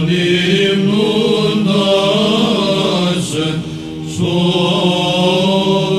Anim nun nase, so